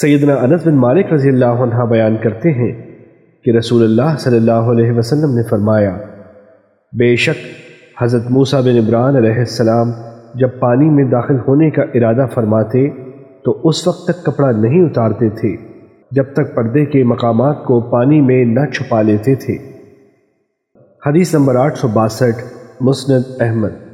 سیدنا انس بن مالک رضی اللہ عنہ بیان کرتے ہیں کہ رسول اللہ صلی اللہ علیہ وسلم نے فرمایا، بے شک حضرت موسیٰ بن عبران علیہ السلام جب پانی میں داخل ہونے کا ارادہ فرماتے تو اس وقت تک کپڑا نہیں اتارتے تھے، جب تک پردے کے مقامات کو پانی میں نہ چھپا لیتے تھے۔ حدیث نمبر آٹھ سو باسٹھ، مسند احمد۔